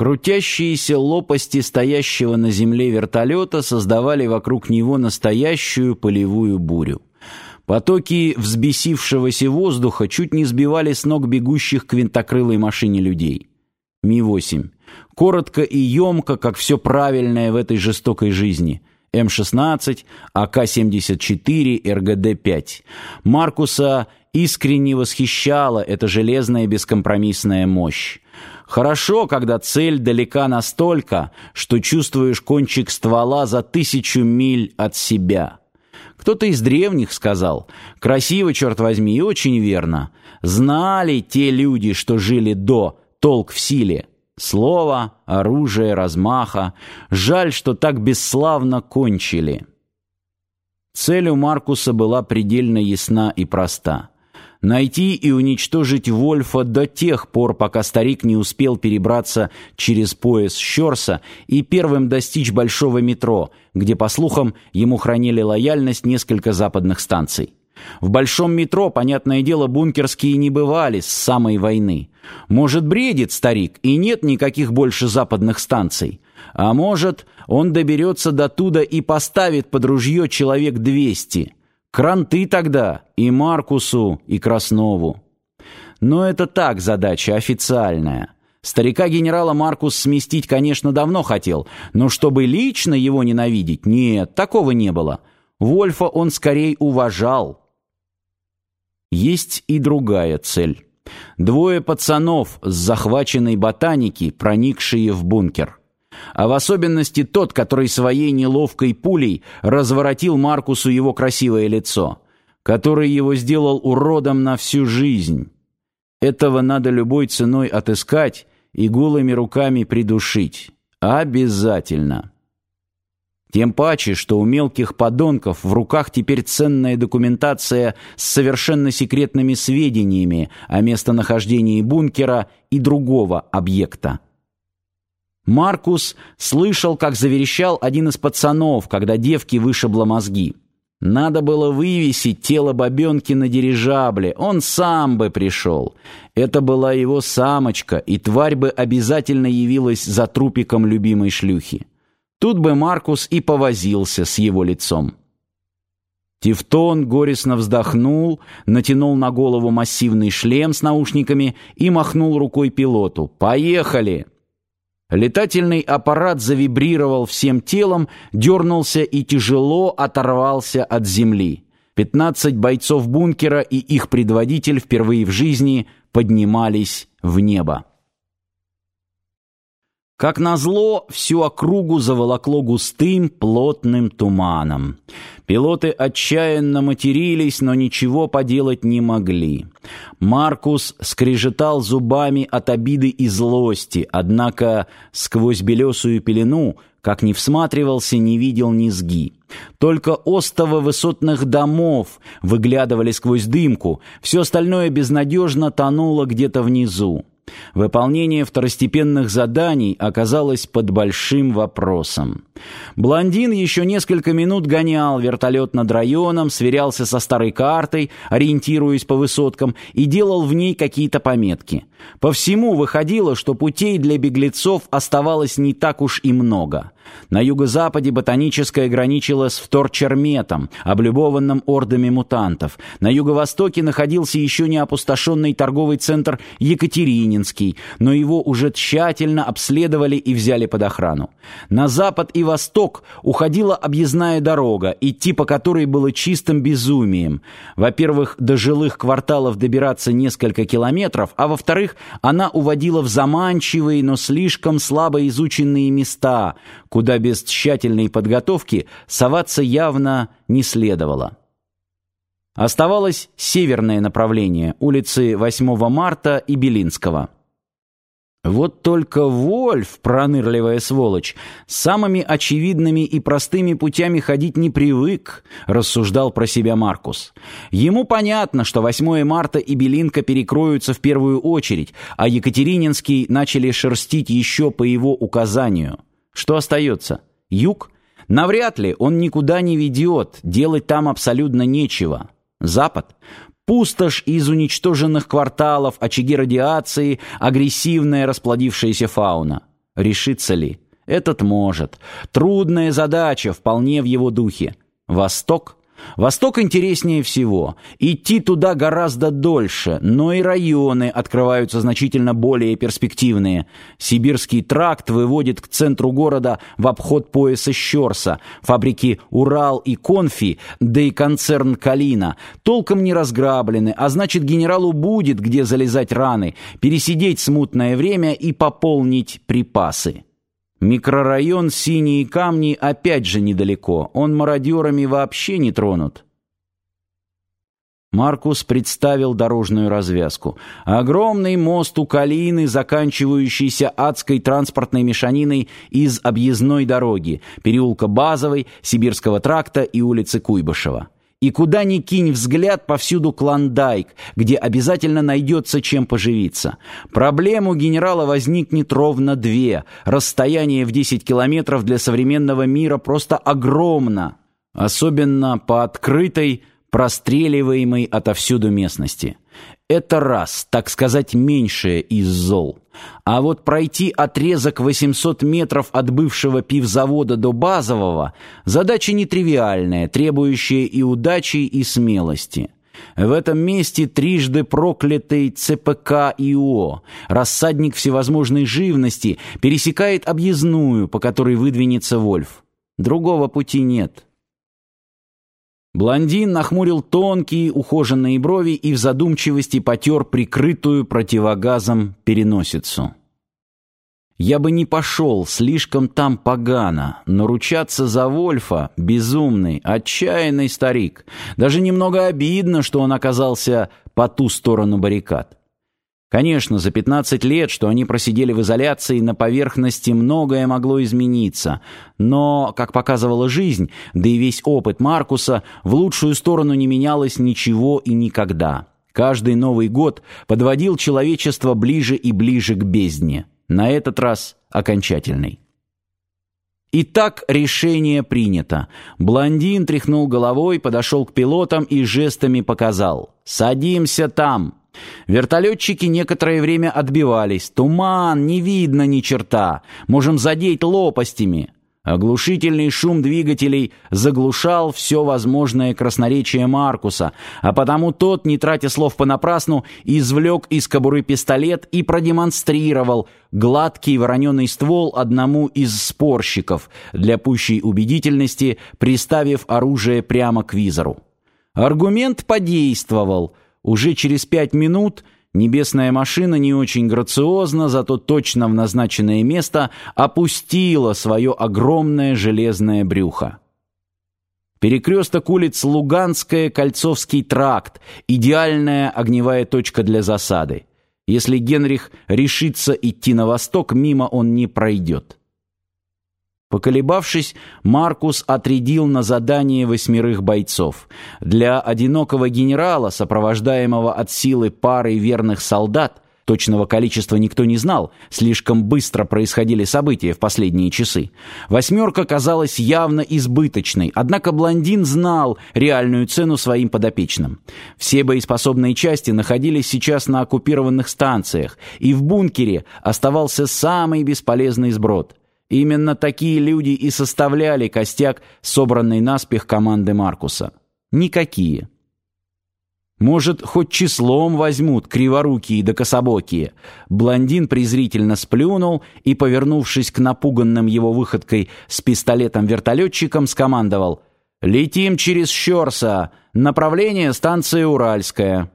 Крутящиеся лопасти стоящего на земле вертолета создавали вокруг него настоящую полевую бурю. Потоки взбесившегося воздуха чуть не сбивали с ног бегущих к винтокрылой машине людей. Ми-8. Коротко и емко, как все правильное в этой жестокой жизни. М-16, АК-74, РГД-5. Маркуса искренне восхищала эта железная бескомпромиссная мощь. Хорошо, когда цель далека настолько, что чувствуешь кончик ствола за тысячу миль от себя. Кто-то из древних сказал, красиво, черт возьми, и очень верно. Знали те люди, что жили до, толк в силе. Слово, оружие, размаха. Жаль, что так бесславно кончили. Цель у Маркуса была предельно ясна и проста найти и уничтожить Вольфа до тех пор, пока старик не успел перебраться через пояс Щорса и первым достичь большого метро, где, по слухам, ему хранили лояльность несколько западных станций. В большом метро, понятное дело, бункерские не бывали с самой войны. Может, бредит старик, и нет никаких больше западных станций. А может, он доберется до туда и поставит под ружье человек двести – Кранты тогда и Маркусу, и Краснову. Но это так задача официальная. Старика генерала Маркус сместить, конечно, давно хотел, но чтобы лично его ненавидеть, нет, такого не было. Вольфа он скорее уважал. Есть и другая цель. Двое пацанов с захваченной ботаники, проникшие в бункер а в особенности тот, который своей неловкой пулей разворотил Маркусу его красивое лицо, который его сделал уродом на всю жизнь. Этого надо любой ценой отыскать и голыми руками придушить. Обязательно. Тем паче, что у мелких подонков в руках теперь ценная документация с совершенно секретными сведениями о местонахождении бункера и другого объекта. Маркус слышал, как заверещал один из пацанов, когда девке вышибло мозги. Надо было вывесить тело бабенки на дирижабле, он сам бы пришел. Это была его самочка, и тварь бы обязательно явилась за трупиком любимой шлюхи. Тут бы Маркус и повозился с его лицом. Тевтон горестно вздохнул, натянул на голову массивный шлем с наушниками и махнул рукой пилоту. «Поехали!» Летательный аппарат завибрировал всем телом, дернулся и тяжело оторвался от земли. Пятнадцать бойцов бункера и их предводитель впервые в жизни поднимались в небо. Как назло, всю округу заволокло густым, плотным туманом. Пилоты отчаянно матерились, но ничего поделать не могли. Маркус скрежетал зубами от обиды и злости, однако сквозь белесую пелену, как ни всматривался, не видел низги. Только остовы высотных домов выглядывали сквозь дымку, все остальное безнадежно тонуло где-то внизу. Выполнение второстепенных заданий оказалось под большим вопросом. Блондин еще несколько минут гонял вертолет над районом, сверялся со старой картой, ориентируясь по высоткам, и делал в ней какие-то пометки. По всему выходило, что путей для беглецов оставалось не так уж и много. На юго-западе ботаническая граничила с Вторчерметом, облюбованным ордами мутантов. На юго-востоке находился еще не опустошенный торговый центр Екатерининский, но его уже тщательно обследовали и взяли под охрану. На запад и восток уходила объездная дорога, идти по которой было чистым безумием. Во-первых, до жилых кварталов добираться несколько километров, а во-вторых, она уводила в заманчивые, но слишком слабо изученные места, куда без тщательной подготовки соваться явно не следовало. Оставалось северное направление, улицы 8 марта и Белинского. Вот только Вольф, пронырливая сволочь, самыми очевидными и простыми путями ходить не привык, рассуждал про себя Маркус. Ему понятно, что 8 марта и Белинка перекроются в первую очередь, а Екатерининский начали шерстить еще по его указанию. Что остается? Юг? Навряд ли, он никуда не ведет, делать там абсолютно нечего. Запад? Пустошь из уничтоженных кварталов, очаги радиации, агрессивная расплодившаяся фауна. решится ли? Этот может. Трудная задача, вполне в его духе. Восток? Восток интереснее всего. Идти туда гораздо дольше, но и районы открываются значительно более перспективные. Сибирский тракт выводит к центру города в обход пояса Щорса, фабрики «Урал» и «Конфи», да и концерн «Калина». Толком не разграблены, а значит генералу будет где залезать раны, пересидеть смутное время и пополнить припасы. Микрорайон «Синие камни» опять же недалеко, он мародерами вообще не тронут. Маркус представил дорожную развязку. Огромный мост у Калины, заканчивающийся адской транспортной мешаниной из объездной дороги, переулка Базовой, Сибирского тракта и улицы Куйбышева. И куда ни кинь взгляд, повсюду клондайк, где обязательно найдется чем поживиться. Проблем у генерала возникнет ровно две. Расстояние в 10 километров для современного мира просто огромно. Особенно по открытой, простреливаемой отовсюду местности. Это раз, так сказать, меньшее из зол. А вот пройти отрезок 800 метров от бывшего пивзавода до базового – задача нетривиальная, требующая и удачи, и смелости. В этом месте трижды проклятый ЦПК ИО, рассадник всевозможной живности, пересекает объездную, по которой выдвинется Вольф. Другого пути нет. Блондин нахмурил тонкие ухоженные брови и в задумчивости потер прикрытую противогазом переносицу. Я бы не пошел, слишком там погано, но ручаться за Вольфа — безумный, отчаянный старик. Даже немного обидно, что он оказался по ту сторону баррикад. Конечно, за 15 лет, что они просидели в изоляции, на поверхности многое могло измениться. Но, как показывала жизнь, да и весь опыт Маркуса, в лучшую сторону не менялось ничего и никогда. Каждый Новый год подводил человечество ближе и ближе к бездне. На этот раз окончательный. Итак, решение принято. Блондин тряхнул головой, подошел к пилотам и жестами показал. «Садимся там!» Вертолетчики некоторое время отбивались. Туман, не видно ни черта. Можем задеть лопастями. Оглушительный шум двигателей заглушал все возможное красноречие Маркуса, а потому тот, не тратя слов понапрасну, извлек из кобуры пистолет и продемонстрировал гладкий вороненый ствол одному из спорщиков, для пущей убедительности приставив оружие прямо к визору. Аргумент подействовал — уже через пять минут небесная машина не очень грациозно, зато точно в назначенное место опустила свое огромное железное брюхо. Перекресток улиц Луганская, Кольцовский тракт, идеальная огневая точка для засады. Если Генрих решится идти на восток, мимо он не пройдет. Поколебавшись, Маркус отрядил на задание восьмерых бойцов. Для одинокого генерала, сопровождаемого от силы парой верных солдат, точного количества никто не знал, слишком быстро происходили события в последние часы. Восьмерка казалась явно избыточной, однако блондин знал реальную цену своим подопечным. Все боеспособные части находились сейчас на оккупированных станциях, и в бункере оставался самый бесполезный сброд — Именно такие люди и составляли костяк собранной наспех команды Маркуса. Никакие. Может, хоть числом возьмут криворукие да кособокие. Блондин презрительно сплюнул и, повернувшись к напуганным его выходкой с пистолетом-вертолетчиком, скомандовал «Летим через Щорса, направление станция Уральская».